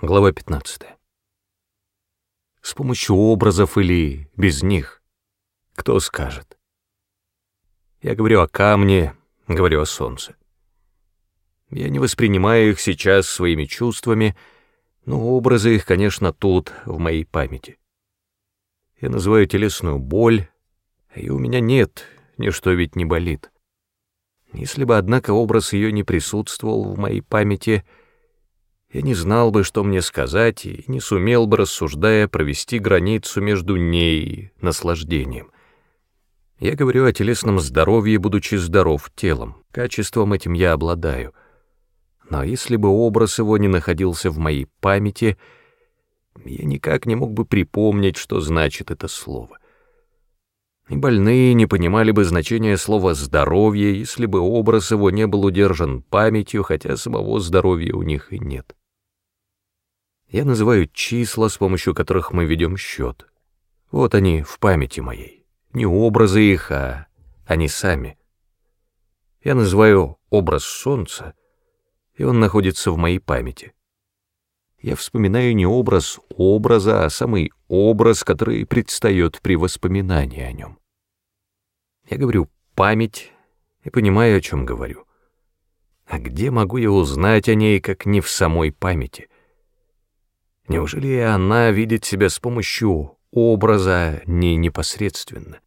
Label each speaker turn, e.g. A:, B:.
A: Глава 15. С помощью образов или без них? Кто скажет? Я говорю о камне, говорю о солнце. Я не воспринимаю их сейчас своими чувствами, но образы их, конечно, тут, в моей памяти. Я называю телесную боль, и у меня нет, ничто ведь не болит. Если бы, однако, образ ее не присутствовал в моей памяти — я не знал бы, что мне сказать, и не сумел бы, рассуждая, провести границу между ней и наслаждением. Я говорю о телесном здоровье, будучи здоров телом, качеством этим я обладаю. Но если бы образ его не находился в моей памяти, я никак не мог бы припомнить, что значит это слово. И больные не понимали бы значения слова «здоровье», если бы образ его не был удержан памятью, хотя самого здоровья у них и нет. Я называю числа, с помощью которых мы ведем счет. Вот они в памяти моей. Не образы их, а они сами. Я называю образ солнца, и он находится в моей памяти. Я вспоминаю не образ образа, а самый образ, который предстает при воспоминании о нем. Я говорю «память» и понимаю, о чем говорю. А где могу я узнать о ней, как не в самой памяти? Неужели она видит себя с помощью образа не непосредственно?